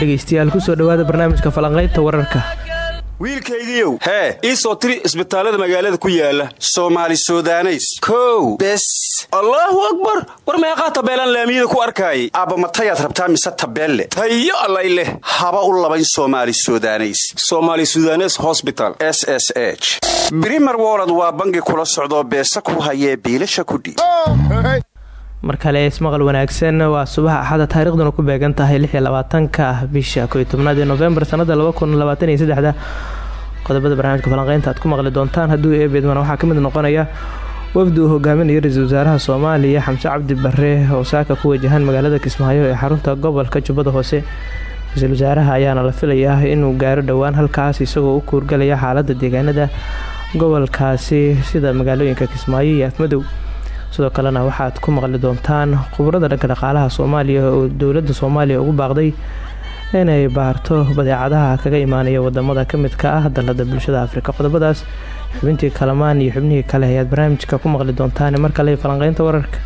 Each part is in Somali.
dhegeystayaal ku soo dhawaada barnaamijka falanqaynta wararka. Wiilkaygiiow hee ii soo tiri isbitaallada magaalada ku yaalla soomaali sudaneys. Kow bes. Allaahu akbar! War meeqaa tabeelaan laamiyada ku arkaayay? Aabbamatayaad rabtaa mise tabeelle? Tayo allay leh. Haba u labayn soomaali sudaneys. Somaali sudanes hosbital s s h. Brimer wolod waa bangi kula socdoo beesa ku hayee biilasha kudhiib mar kale ismaqal wanaagsan waa subaha axada taariikhduna ku beegan tahay lix iyo bisha ko iyo tobnaad ee novembar sanada laba kun qodobada barnaamijka falanqeynta aad ku maqli doontaan hadduu eebeedmana waxaa ka mid noqonaya wafdi uu hogaaminayo ra'iisul wasaaraha soomaaliya xamse cabdi bare oo saaka ku wajahan magaalada kismaayo ee xarunta gobolka jubbada hoose. Ra'iisul wasaaraha ayaana la filayaa inuu gaaro dhowaan halkaas isagoo u kuurgalaya xaalada deegaanada gobolkaasi sida magaalooyinka kismaayo iyo afmadow sidoo kalena waxaad ku maqli doontaan khubarada dhanka dhaqaalaha soomaaliya oo dowladda soomaaliya ugu baaqday inay baarto badeecadaha kaga imaanaya waddamada kamidka ah dalada bulshada afrika. Qodobadaas xubintii kalamaan iyo xubnihii kale ayaad barnaamijka ku maqli doontaan. Mar kale falanqeynta wararka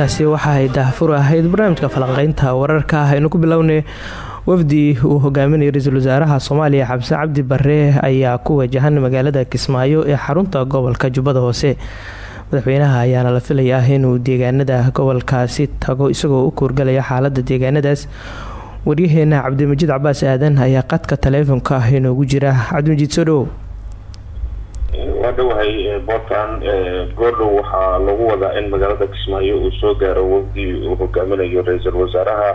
heestaasi waxa ay daahfur ahayd barnaamijka falanqeynta wararka aynu ku bilownay. Wafdi uu hogaaminaya ra'iisul wasaaraha soomaaliya xabse cabdi bare ayaa ku wajahan magaalada kismaayo ee xarunta gobolka jubbada hoose. Madaxweynaha ayaana la filayaa inuu deegaanada gobolkaasi tago isagoo u kuurgalaya xaalada deegaanadaas. Waryaheena cabdimajiid cabaas aadan ayaa qadka taleefonka inoogu jira. Cabdimajiid soo dhawow waa dhowahay puntland goordhow waxaa lagu wadaa in magaalada kismaayo uu soo gaaro wafdi uu hogaaminayo ra'iisul wasaaraha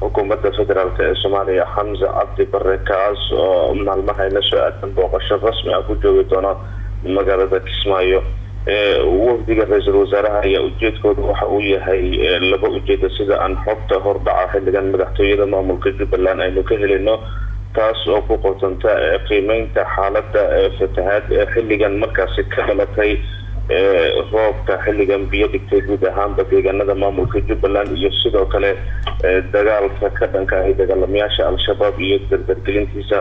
xukuumadda federaalk ee soomaaliya xamse cabdi bare kaas oo maalmaha la soo aadan booqasho rasmi ah ku joogi doona magaalada kismaayo. Wafdiga ra'iisul wasaaraha ayaa ujeedkooda waxa uu yahay laba ujeeda sida aan xogta hordhaca xilligan madaxtooyada maamulka jubbaland aynu ka helino taas oo ku qotanta qiimeynta xaalada fatahaad ee xilligan markaasi ka dhalatay roobka xilligan biyo dhigtay guud ahaanba deegaanada maamulka jubbaland iyo sidoo kale dagaalka ka dhanka ahay dagaalamayaasha al-shabaab iyo dardargelintiisa.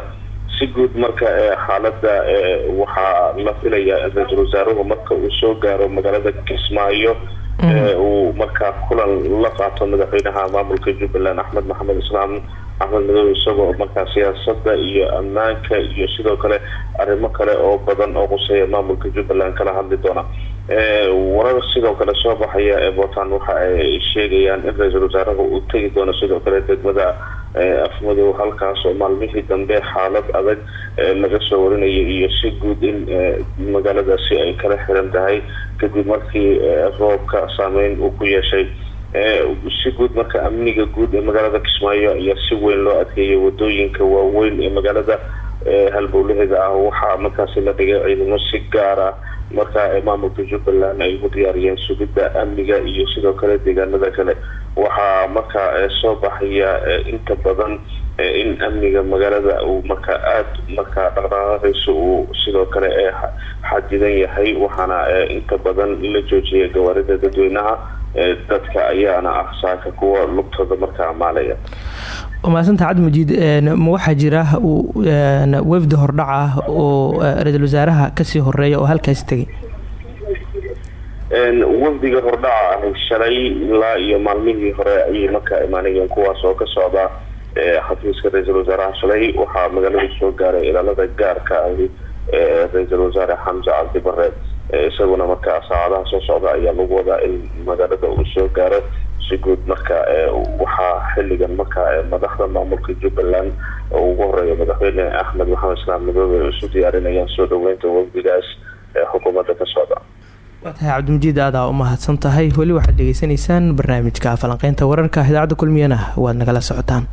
Si guud marka xaalada waxaa la filaya ra'iisul wasaaruhu marka uu soo gaaro magaalada kismaayo uu markaa kulan la qaato madaxweynaha maamulka jubbaland axmed maxamed islaam axmed madow isagoo markaa siyaasada iyo ammaanka iyo sidoo kale arrimo kale oo badan oo quseeya maamulka jubbaland kala hadli doona. Warar sidoo kale soo baxaya ee puntland waxa ay sheegayaan in ra'iisul wasaaraha uu tegi doono sidoo kale degmada afmadow halkaas oo maalmihii dambe xaalad adag laga soo warinaya iyo si guud in magaaladaasi ay kala xiran tahay kadib markii roobka saameyn uu ku yeeshay si guud marka amniga guud ee magaalada kismaayo ayaa si weyn loo adkeeyay waddooyinka waaweyn ee magaalada halbowlaheeda ah. Waxaa markaasi la dhigay ciidamo si gaar ah. Marka maamulka jubbaland ay ugu diyaariyeen sugidda amniga iyo sidoo kale deegaanada kale. Waxaa markaa soo baxaya inta badan in amniga magaalada uu marka aada markaa dhaqdhaqaaqaysa uu sidoo kale xadidan yahay. Waxaana inta badan la joojiyay gawaarida dadweynaha dadka ayaana ah saaka kuwa lugtooda markaa amaalaya maasanta cabdimajiid ma waxaa jira wafdi hordhaca oo ra'iisul wasaaraha ka sii horreeya oo halkaasi tegay? Wafdiga hordhaca ahay shalay ilaa iyo maalmihii hore ayay markaa imaanayeen kuwaas oo ka socda xafiiska ra'iisul wasaaraha shalay. Waxaa magaalada soo gaaray ilaalada gaarka ahi ra'iisul wasaare xamse cabdi bare isaguna markaa saacadaha soo socda ayaa lagu wadaa in magaalada uu soo gaaro. Si guud marka waxaa xilligan markaa madaxda maamulka jubbaland oo ugu horreeya madaxweyne axmed maxamed islaam madoobe isu diyaarinayaan soo dhaweynta wafdigaas ee xukuumadda ka socda. Waa tahay cabdimajiid aadaa u mahadsan tahay weli waxaad dhegeysanaysaan barnaamijka falanqeynta wararka. Idaacadda kulmiyana waad nagala socotaan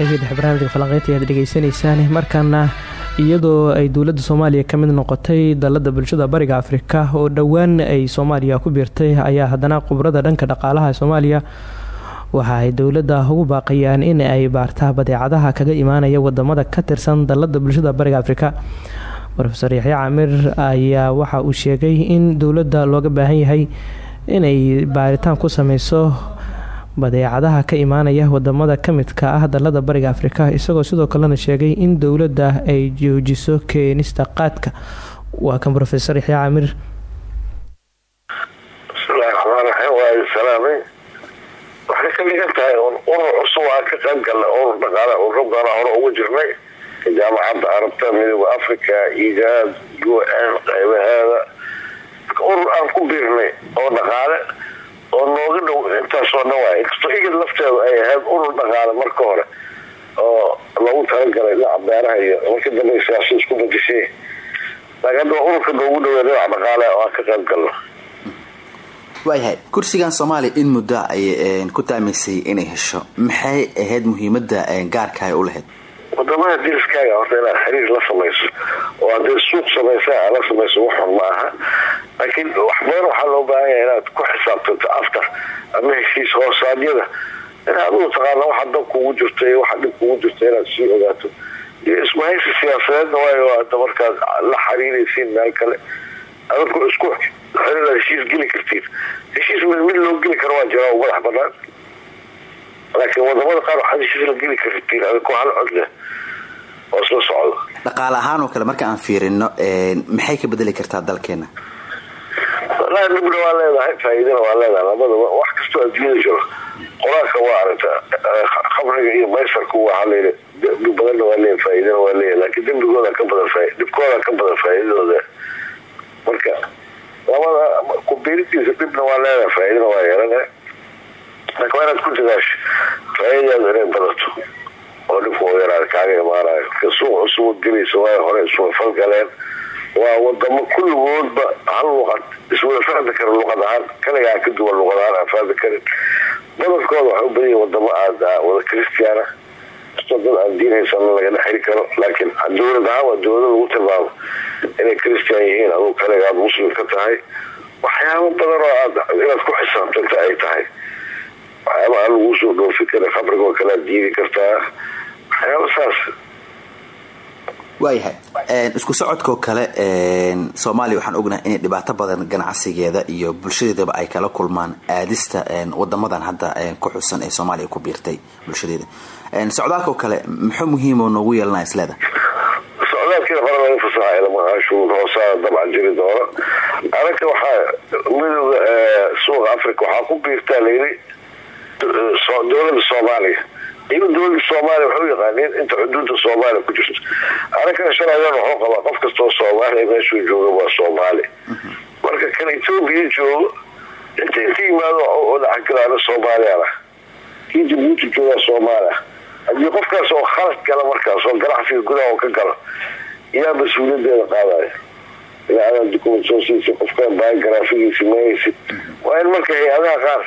dhexe barnaamijka falanqeynta ayaad dhegeysanaysaan markaana iyadoo ay dowladda soomaaliya ka mid noqotay dalada bulshada bariga afrika oo dhowaan ay soomaaliya ku biirtay ayaa haddana khubrada dhanka dhaqaalaha soomaaliya waxa ay dowladda ugu baaqayaan in ay baartaa badeecadaha kaga imaanaya waddamada ka tirsan dalada bulshada bariga afrika. Rofeor yaxya camir ayaa waxa uu sheegay in dowladda looga baahan yahay inay baaritaan ku sameyso badeecadaha ka imaanaya waddamada kamidka ah dalada bariga afrika isagoo sidoo kalena sheegay in dowladda ay joojiso keenista qaadka. Waa kan rofeor yaxya camir bismillahi waxay ka dhigan tahay urur cusub aan ka qayb galna urur dhaqaale ururo badan hore ugu jirnay. Jaamacadda arabta midooda africa igaad u n qaybaheeda. Urur aan ku biirnay oo dhaqaale oo nooga dhow intaasoo dhan waay inkastoo igid lafteedu ay ahayd urur dhaqaale marka hore oo loogu talagalay dhinaca beeraha iyo marka dambe siyaasa isku bedeshay laakiin hadda ururka noogu dhawey dhinac dhaqaale oo aan ka qayb galno. Waayahay kursigan soomaaliya in muddo ayay ku taamaysay inay hesho. Maxay ahayd muhiimada gaarka ay u lahayd waddamada diriskaaga horta inaad xiriir la samayso. Oo hadday suuq samaysa aad la samayso wax xun ma laakiin wax badan waxaa loo baahan yahay inaad ku xisaabtanto aftar ama heshiis hoosaadyada in adigu taqaana waxa dab kugu jirta iyo waxa dhib kugu jirta inaad sii ogaato. Iyo ismahaysi siyaasadeedna waayo hadda markaad la xiriiraysiin meel kale. Adinku isku heshiis geli kartiin heshiis mid loo geli karo waa jira oo madax banaan laakiin waddamada qaar waxaad heshiis la geli kartiin adinku hal cod leh oo isla socdo. Dhaqaale ahaan oo kale marka aan fiirino maxay ka bedeli kartaa dalkeena? Walahi dhibna waa leedahay faa'iidana waa leedahay. Labadaba wax kastoo adduunyada jiro qur'aanka waa aragta khamriga iyo waxaa layidhi dembi badanna waa leeyahay faa'iidana waa leeyahay. Laakiin dembigooda ka badan faa dhibkooda ka badan faa'iidadooda. Marka labada kubiiritiisa dhibna waa leedahay faa'iidana waa yeelana laakiin waa inaad ku dadaasho faa'iidadaadu inay badato oo dhibka u yaraada kaaga imaanayo suuq cusub gelaysa waa hore iswada falgaleen waa wadamo kulligoodba hal luqad iswada fahmi kara luqad ahaan kaligaa ka duwan luqad ahaan karin badankooda waxay u badan wadamo aad wada christiana dad aan diin haysano lagana xiri karo laakiin dowlad ahaan waa dowlado lagu tilmaamo inay christian yihiin aduu kaliga aad muslim ka tahay waxyaabo badan oo aad inaad ku xisaabtanta ay tahay waxyaaba aan laguu soo dhoofi kara khabrigoo kale aad diidi kartaa waxyaaba saas waayahay isku socodkao kale soomaaliya waxaan ognahay inay dhibaato badan ganacsigeeda iyo bulshadeedaba ay kala kulmaan aadista wadamadan hadda ku xusan ee soomaaliya ku biirtay bulshadeeda. Socdaalkao kale muxuu muhiim oo noogu yeelanaya isleeda? Socdaalkiina hore laga fasaxa ilmaashuur hoosaa dabcan jiri doono. Anaka waxaa midooda suuqa africa waxaa ku biirtaa layidhi dowladda soomaaliya. Iyago dowladda soomaaliya waxay u yaqaaniin inta xuduudda soomaaliya ku jirto. Anakana shalaydan wuxuu qabaa qof kastoo soomaaliya meeshuu jooga waa soomaali. Marka kan etoobiya joogo inta inka yimaado oo dhacagalaana soomaaliyana kii jabuuti joogaa soomaaliya. Haddii qofkaas oo khalad gala markaas oo ganacsiga gudaha ka galo yaa mas'uuliyadeeda qaadaya ilaa adaa dukument soo siisa qofkaan biograafigiisi mahaysid waa in marka hay'adaha qaar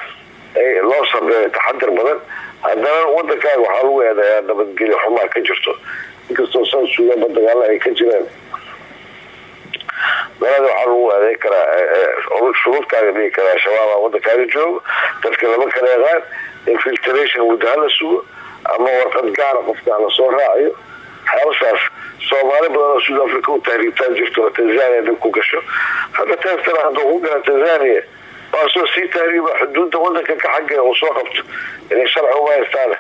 loo sameeyo taxadir badan. Haddana wadankaaga waxaa lagu eedayaa nabadgelyo xumaa ka jirto. Inkastoo san suudanba dagaalo ay ka jireen dalada waxaa lagu eeday karaa shuruudkaaga dhigi karaa shabaaba wadankaaga joogo. Dadka lama kala yaqaan infiltration muddo hala sugo ama warqad gaara qofka la soo raacayo. Waxyaabasaas soomaali badan oo africa u tahriibtaan jirto tanzania ku gasho. Hadda teestana hadduu ku gala tanzania waasoo sii tahriiba xuduudda wadanka ka xagga uu soo qabto inay sharci uma haystaan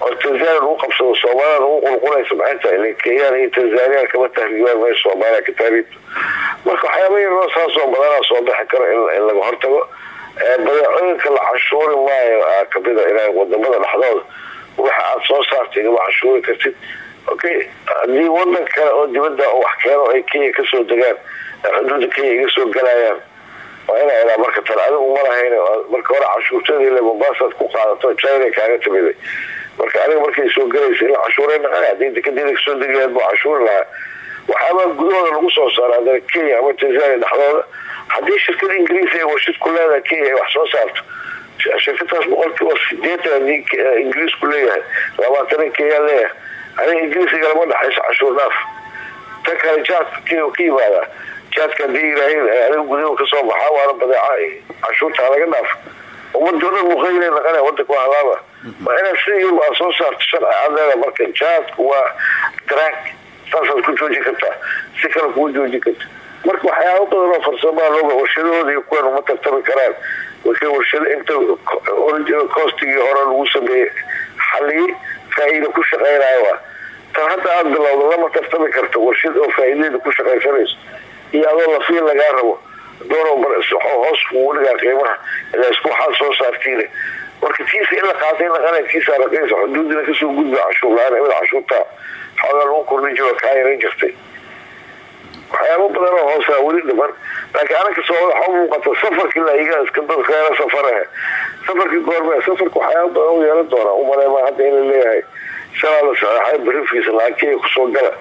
oo tanzania lagu qabsado soomaalida lagu qulqulaysa maxay tahay ila kenyaan tanzaniya kama tahriibaan may soomaaliya ka tahriibto marka waxyaaba yaroo saasoo badanaa soo bixi karo in laga hortago. Badeecooyinka la cashuuri maayo kamida inay waddamada dhexdooda waxa aad soo saartay igama cashuuri kartid. Okay haddii wadan kale oo dibadda wax keeno ay kenya ka soo degaan xuduudda kenya iga soo galayaan waa inaa ilaa marka tan. Adigu ma lahayn marka hore cashuurtadii le mombaasaad ku qaadato china kaaga timiday marka aniga markay soo galaysa in cashuuray naqana haddii dekedeeda ka soo degayaad buu cashuuri lahaa waxaabaa gudahooda lagu soo saara haddana kenya ama tanzania dhexdooda. Haddii shirkada ingiriis ay warshid ku leedahay kenya ay wax soo saarto. Shirkadaas boqolkiiba sideetan haddii ingiriisku leeyahay labaatanan kenya leeyahay. Aniga ingiriis igalama dhexayso cashuur dhaaf. Ta kale jaadka ka yimaadaa jaadka haddii yiraahin aniga gudaha ka soo baxaa waana badeeca cashuurtaa laga dhaaf. Ummadii o dhan muqayle naqana wadanka halaaba. Waa inaad yurub aad soo saarto sharci aad leedahay marka jaadku waa drag. Saasaad ku joojin kartaa si kale kuma joojin karta. Marka waxyaaba badan oo farsamaa looga warshadahooda iyo kuwan uma tartami karaan marka warshado inta costigii hore lagu sameeyey xaliyey faa-iida ku shaqeynayo waa. Tan hadda aada bilowda lama tartami karto warshad oo faa-iideeda ku shaqaysanayso iyo adoo lafiil lagaa rabo hoos kugu dhigaa qiimaha ilaa isku waxaad soo saartiin marka tiisa in la qaatay naqana tiisa raqiisa xuduudina ka soo gudba cashuur la'aan imid cashuurta. Xoogaa lagu kordhin jiro kaa yaran jirtay. Waxyaaba badan oo hoosaa weli dhiman laakiin anaka soo waxa muuqata safarkii laiga iska dadkeena safarahe safarkii goorme safarka waxyaaba badan u yeelan doonaa. Umaleema hadda in la leeyahay. Shalaa la saxeexay barifiisa laakiin ku soo gala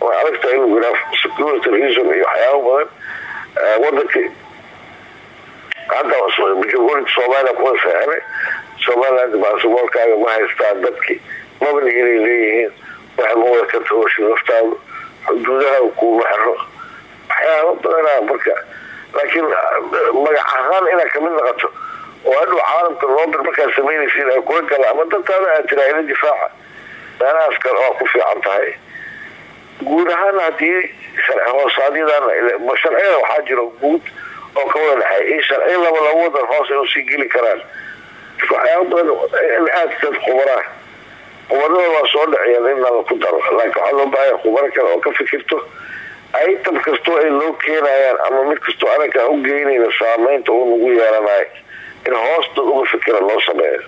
way adagtahay in lagu yidhaha security reason iyo waxyaabo badan wadanka hadda jamhuuriyadda soomaaliya kuwa saxinay somaliland baasboorkaaga ma haystaan dadkii mabni inay leeyihiin waxa ma ka tagoshi naftaadu xuduudaha kuuma xiro waxyaaba badanaa marka laakiin magac ahaan inaad ka mid noqoto oo hadhow caalamka loodir markaad samaynaysiin ay kula gala ama dantaada aad tiraa ila difaaca. Meelahaas kale waa ku fiican tahay guud ahaan hoosaadyadaan sharciyada waxaa jiro guud oo ka wada dhexeey in laba laba wadan hoos ay u sii geli karaan. Waxyaaba badan aad dad waa soo dhaciyeen in nala ku daro. Laakiin waxaa loo baahaya khubaro kale oo ka fikirto. Item kastoo ay loo keenayaan ama mid kastoo anaga u geynayna saameynta in hoosta uga fikira loo sameeyo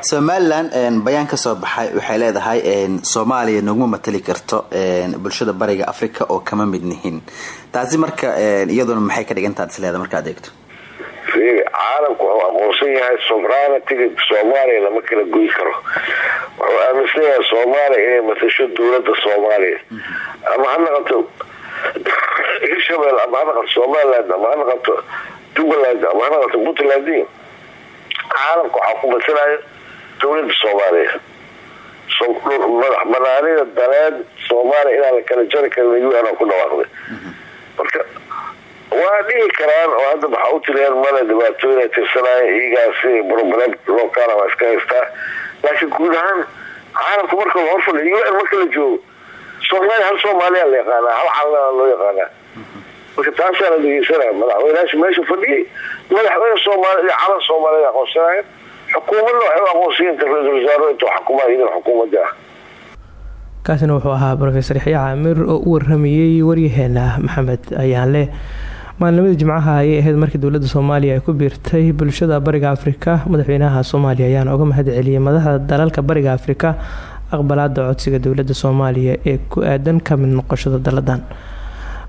somalilan bayaan ka soo baxay waxay leedahay soomaaliya naguma matali karto bulshada bariga africa oo kama mid nihin. Taasi marka iyaduna maxay ka dhigantaad isleeda markaad eegto? Caalamku wuxuu aqoonsan yahay sovereigntiga soomaaliya lama kala goy karo. Wuxuu aaminsan yahay soomaaliya inay matasho dowladda soomaaliya. Ama ha noqoto hirshabelle ama ha somaliland ama ha noqoto jubbaland ama ha noqoto puntland. Caalamka waxaa ku matalayo dowladda soomaaliya. Madax banaanida daleed soomaaliya inaan la kala jari karin u n ku dhawaaqday. Marka waa dhihi karaan oo hadda waxaa u tiriyaan male dhibaatooyin ay tirsanaayo iyagaasi broblem lookana waa iska haystaa. Laakiin guud ahaan caalamka marka la horfadhiyo u n marka la joogo soomaaliya hal soomaaliya la yaqaanaa hal caalana loo yaqaanaa. Marka taasaa la dhegeysanaya madaxweynaasha meesha fadhiyay madaxweyne soomaaliya iyo soomaaliya aqoonsanayan xukuumadna waxay u aqoonsiyeen ra'isul wasaaro intuu xukumaa idan xukuumadda. Kaasina wuxuu ahaa rofeor yaxya caamir oo u waramayey waryaheena maxamed ayaanle. Maalinimada jimcaha ayay ahayd markii dowladda soomaaliya ay ku biirtay bulshada bariga afrika madaxweynaha soomaaliya ayaana uga mahad celiyay madaxda dalalka bariga afrika aqbalaada codsiga dowladda soomaaliya ee ku aadan ka mid noqoshada daladan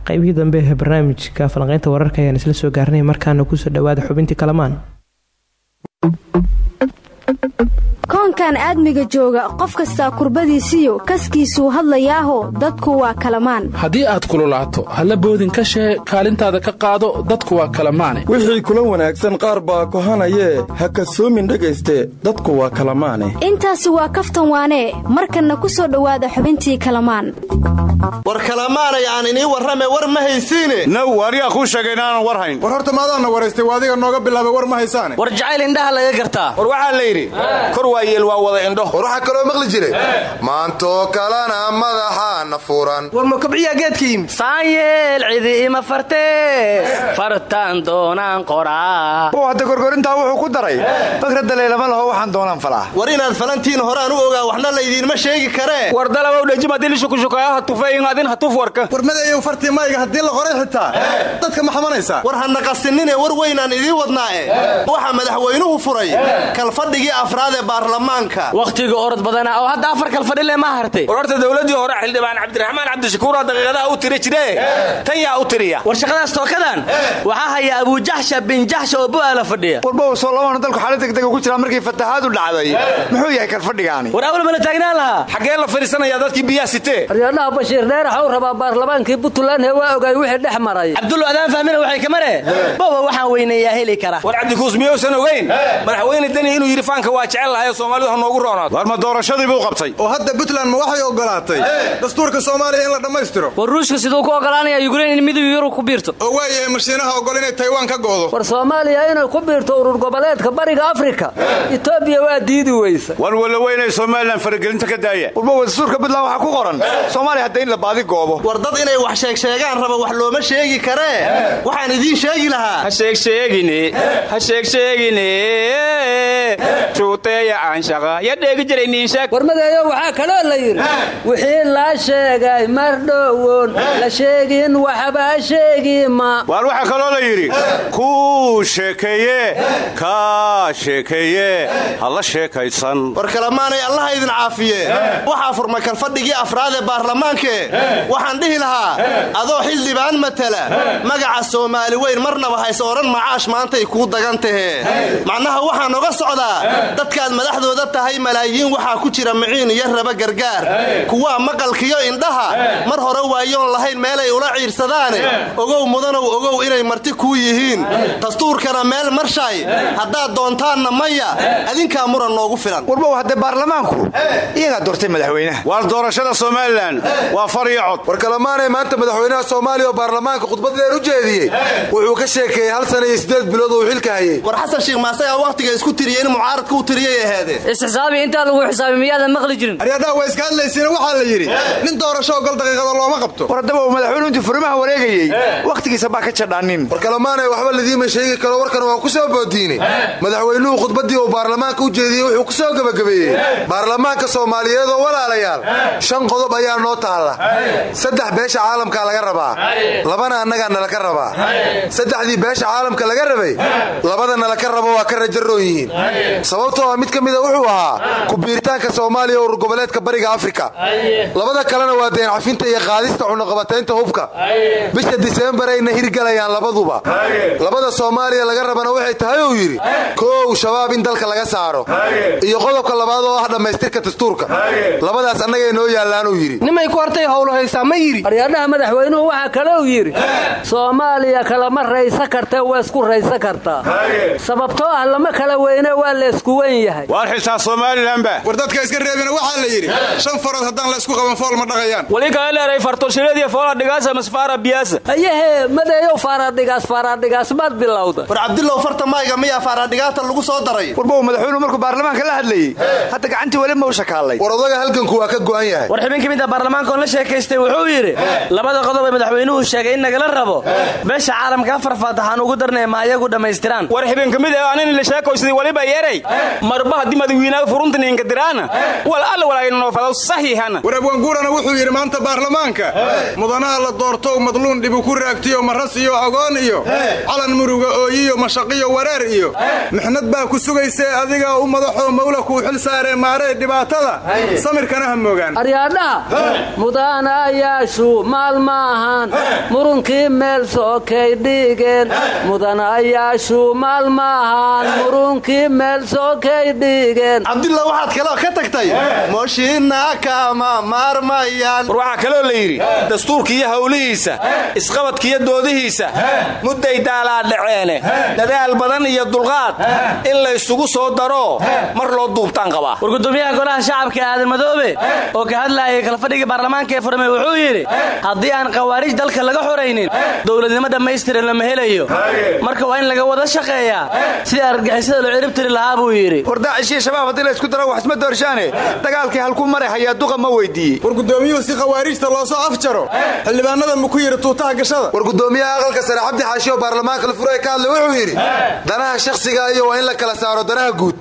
qeybihii dambe ee barnaamijka falanqeynta wararka ayaan isla soo gaarnay markaana ku soo dhawaada xubintii kalamaan Thank you koonkan aadmiga jooga qof kastaa kurbadiisiyo kaskiisuu hadlayaaho dadku waa kalamaan. Haddii aad kululaato halla boodin ka shee kaalintaada ka qaado dadku waa kalamaane. Wixii kula wanaagsan qaar baa kohanayee ha kasoomin dhegayste dadku waa kalamaane. Intaasi waa kaftan waanee markanna ku soo dhowaada xubintii kalamaan. War kalamaanay aan inii warrame war ma haysiine. Naw anigaa kuu sheegay inaanan war hayn. War horta maadaanna waraystay waa adiga nooga bilaabay war ma haysaane. War jacayl indhaha laga gartaa. War waxaa la yidhi kor waa wada indho. War waxaa kaloo maqli jiray. Maantoo kalena madaxaana furan. War ma kobciyaa geedka yimi saanyeel cidi ima fartee fartaan doonaan qoraa. U hadda gorgorintaa wuxuu ku daray. Fakradda leylama laho waxaan doonaan falaa. War inaad falantiin horaan u ogaa waxna laydiinma sheegi karee war dalabow dhejimadilishukushukayaha tufeyin adin hatuf warka. War madayow fartii mayga haddii la qoray xitaa dadka ma xamanaysaa war hana qasinine war weynaan idiin wadnaae. Waxaa madaxweynuhu furay. Kalfadhigii afraad ee baarlamaanka wakhtiga orod badana oo hadda afar kalfadhile ma hartay. War horta dowladdii hore xildhibaan cabdiraxmaan cabdishakuura daqiiqadaha u tiri jire tan yaa u tiriya. War shaqadaas tookadan waxaa haya abuujaxsha bin jaxsha oo bu'aala fadhiya. Warbow soo labaana dalku xaalad degdega ku jiraa markii fatahaadu dhacday. Muxuu yahay kalfadhigaani war awal mala taagnaan lahaa? Xaggee la fadhiisanayaa dadkii biyaha sitee aryadhaha bashiir dheeraxa u rabaa baarlamaankii puntland hee waa ogaay wixii dhex maray. Cabdullo adaan fahmina waxay ka mare bowa waxaan weyneeyaa heli kara. War cabdikuus miyuusan ogeyn? Madaxweyne deni inuu yidhi faanka waa jecel lahay oo soomaalidu ha noogu roonaado war ma doorashadii buu qabtay? Oo hadda puntland ma waxay ogolaatay dastuurka soomaaliya in la dhammaystiro. War ruushka siduu ku ogolaanaya yukrain in midowga yurub ku biirto. Oo waayahay mashiinaha ogol inay taywan ka go'do. War soomaaliya inay ku biirto urur goboleedka bariga afrika. Etoobiya waa diidi weysa. War walla weynay somalilan faragelinta ka daaya warbow dastuurka puntland waxaa ku qoran? Soomaaliya hadda in la baadi goobo. War dad inay wax sheegsheegaan raba wax looma sheegi karee waxaan idiin sheegi lahaa. Ha sheegsheegine ha sheegsheegine juuteeya aanshaqa ya dheegi jiray niinshaag warmadeeyo waxaa kaloo la yidhi wixii la sheegay mar dhowoon la sheegin waxbaa sheegima waar waxaa kaloo la yidhi kuu sheekeeye kaa sheekeeye ha la sheekaysan. War kalamaanay allaha idin caafiye. Waxaa furmay kalfadhigii afraad ee baarlamaankee waxaan dhihi lahaa adoo xildhibaan matala magaca soomaali weyn marnaba hayse odhan macaash maantay kuu dagan tahee macnaha waxaa noga socdaa dadkaad madaxdooda tahay malaayiin waxaa ku jira miciin iyo raba gargaar. Kuwaa maqalkiyo indhaha. Mar hore waayoon lahayn meelay ula ciirsadaane. Ogow mudanow ogow inay marti kuu yihiin. Dastuurkana meel marshaay haddaad doontaanna maya adinkaa muran noogu filan. Warbow haddee baarlamaanku. Iyagaa doortay madaxweynaha. Waar doorashada somalilan. Waa far iyo cod. War maanta madaxweynaha soomaaliya oo baarlamaanka khudbad dheer u jeediyey. Wuxuu ka sheekeeyey hal sana iyo siddeed bilood oo uu xilka hayey war xasan sheekh maasagaa wakhtiga isku tiriye in mucaaradka u tiriyay aheedee isxisaabi intaa lagu xisaabi miyaadan maqli jirin? Aryadhaha waa iska hadlaysiina waxaa la yidhi nin doorasho ogol daqiiqada looma qabto. War haddaba uu madaxweynu intii furimaha wareegayey wakhtigiisa baa ka jadhaanin. War kalamaanay waxba ladiima sheegi karo warkan waa ku soo boodiinay madaxweynuhu khudbaddii uu baarlamaanka u jeediyey wuxuu ku soo gebagabeeyey baarlamaanka soomaaliyeed oo walaalayaal shan qodob ayaa noo taalla. Saddex beesha caalamkaa laga rabaa labana annagaa nalaka rabaa. Saddexdii beesha caalamka laga rabay labada nalaka rabo waa ka rajaroon yihiin. Sababtoo ah mid ka mida wuxuu ahaa kubiiritaanka soomaaliya urur goboleedka bariga afrika. Labada kalena waa deen cafinta iyo qaadista cunaqabataynta hubka. Bisha diseembar ayna hirgalayaan labaduba. Labada soomaaliya laga rabana waxay tahay uu yidhi koow shabaab in dalka laga saaro. Iyo qodobka labaad oo ah dhammaystirka dastuurka. Labadaas annagay noo yaallaanuu yidhi. Nimay ku hortay howlo haysaa ma yidhi. Aryaadhaha madaxweynuhu waxaa kale uu yidhi soomaaliya kalama raysa kartee waa isku raysa kartaa sababtoo ah lama kala weyne waa laysku wen yahay waar xitaa somalilanba war dadka iska reebina waxaa la yidhi shan farood haddaan la isku qaban fool ma dhaqayaan. Wali kaaleeray fartoshireediya foola dhigaasa masfaara biyaasa ayahe madeeyow faaraadhigaas faaraadhigaas maad bilowda war cabdilow farta mayga miyaa faaraadhigaata lagu soo daray? Warbow madaxweynuhu markuu baarlamaanka la hadlayey hadda gacantii weli ma u shakaalay. War odaga halganku waa ka go'an yahay. War xubin ka mid a la sheekaystay wuxuu yidhi labada qodob ee madaxweynuhu sheegay in nagala rabo beesha caalamka afar faataxaan ugu darnay ma ayagu dhammaystiraan. War xibin ka mid ah anin la sheekaysaday yeeray marba haddii madaxweynaha furuntaninka diraana. Wal alla walaayno fadaw saxiixana. War abwaanguurana wuxuu yidhi maanta baarlamaanka mudanaha la doorto madluun dhibu ku raagtiyo maras iyo agoon iyo calan muruga ooyiyo mashaqiyo wareer iyo mixnad baa ku sugaysee adiga u madaxoo mawla kuu xil saaree maaree dhibaatada. Samirkana ha moogaan. Aryaadhaha mudanayaashu maal maahan murunkii meel sookay dhigeen mudanayaashu maal maahan murunkii meel sookay dhigeen cabdullah waxaad kaloo ka tagtay. Mooshiina kama maarmayaan war waxaa kaloo la yidhi dastuurka iyo howlihiisa isqabadka iyo doodihiisa mudday daalaa dhaceene. Dadaal badan iyo dulqaad in la ysugu soo daro mar loo duubtaan qabaa. War gudoomiyaha golaha shacabka aadan madoobe oo ka hadlaayay kalfadhigii baarlamaanka ee furmay wuxuu yidhi haddii aan khawaarij dalka laga xoraynin dowladnimo dhammaystiran lama helayo. Marka waa in laga wada shaqeeyaa. Sidii argagixisada loo ciribtiri lahaa buu yidhi war daacishiyo shabaab haddii la isku daro wax isma doorshaane? Dagaalkii halkuu maray hayaa duqa ma weydiiyey. War gudoomiyuhu si khawaarijta loo soo afjaro. Xildhibaanada ma ku yidhi tuutaha gashada. War gudoomiyaha aqalka sare cabdi xaashi oo baarlamaanka la furay ka hadlay wuxuu yidhi danaha shakhsiga iyo waa in la kala saaro danaha guud.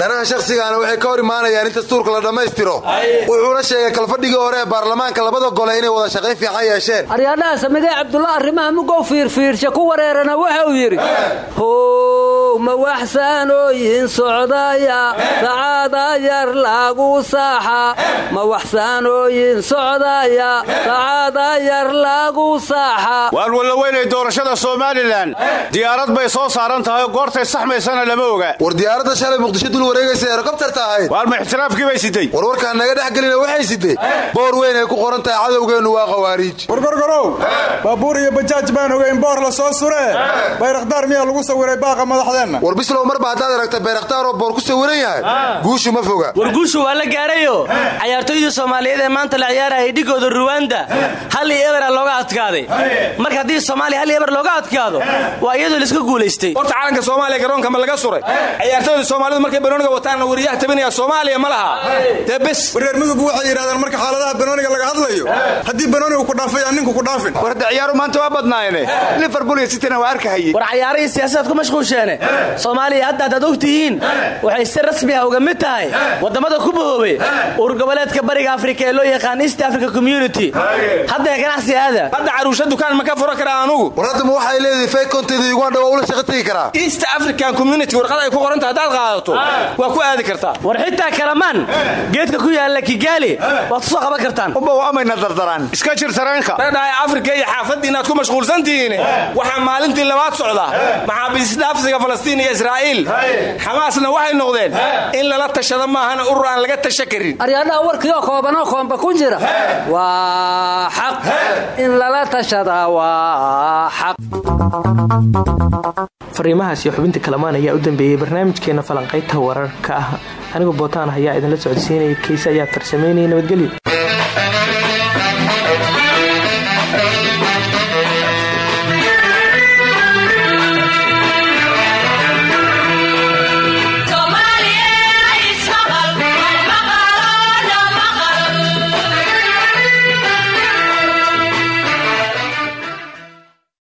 Danaha shakhsigaana waxay ka hor imaanayaan in dastuurka la dhammaystiro. Wuxuuna sheegay kalfadhigii hore ee baarlamaanka labada gole inay wada shaqayn fiican yeesheen. Aryaadhaha samigee cabdulla arrimaha mugow fiirfiirsha ku wareerana waxa uu yidhi how ma waxsaanooyin socdaya sacaada yar lagu saaxa ma waxsaanooyin socdaya sacaada yar lagu saaxa waan walla weynay doorashada somalilan. Diyaarad bay soo saaran tahay oo goortay saxmaysana lama oga. War diyaaradda shalay muqdisho dul wareegaysa erokobtarta ahayd. Waar ma ixtiraafkii bay siday war warkaan naga dhex gelina waxay siday boor weyn ay ku qoran tahay cadowgeennu waa khawaariij. Wargorgorow baabuur iyo bajaaj baan ogayn boor la soo suree bayrakhtaar miyaa lagu sawiray baaqa madaxdeenna? War bislow marba haddaad aragta bayrakhtaar oo boor ku sawiran yahay. Guushu ma foga. War guushu waa la gaarayo. Cayaartooydii soomaaliyeed ee maanta la ciyaarayay dhigooda ruwanda hal iyo ebera looga adkaaday. Marka haddii soomaaliya hal iyo eber looga adkaado waa iyadoo laiska guulaystay. Horta calanka soomaaliya garoonka ma laga suray. Ciyaartooyda soomaalidu markay banooniga wataanna wariyaha tabinaya soomaaliya ma laha. Dee bes. Wareer midub waxay yidhahdaan marka xaaladaha banooniga laga hadlayo haddii banoonigu ku dhaafay aan ninku ku dhaafin. War hadda ciyaaru maanta waa badnaayene. Liverpool iyo cityna waa arkahayey war cayaarihii siyaasaad ku mashquulsheene. Soomaaliya hadda tihiin waxay si rasmi ah uga mid tahay? Waddamada ku bahoobay urur goboleedka bariga afrika ee loo yaqaan east africa community. Hadda ganacsi aada. Hadda caruusha dukaan ma ka fura karaa anugu? War haddama waxay leedahay faykonteeda uganda waa ula shaqo tegi karaa. East african community warqad ay ku qoranta haddaad qaadato. Waa ku aadi kartaa. War xitaa kalamaan. Geedka ku yaalla kigaali waad ku soo qaban kartaan. Ubow amayna dardaraan. Iska jir tareenka redhahay afrika iyo xaafadii inaad ku mashquulsan tihiin. Waxaa maalintii labaad socda maxaabiisdhaafsiga falastiin iyo israa'iil? Xamaasna waxay noqdeen in lala tashado maahana urur aan laga tasha karin aryaadhaha warkiioo koobanoo koomba ku jira? Waa xaq. In lala tashadaa waa xaq. Fariimahaas iyo xubinta kalamaan ayaa u dambeeyey barnaamijkeena falanqaynta wararka ah. Anigoo bootaan ayaa idinla socodsiinaya kayse ayaa farsameynaya nabadgelyo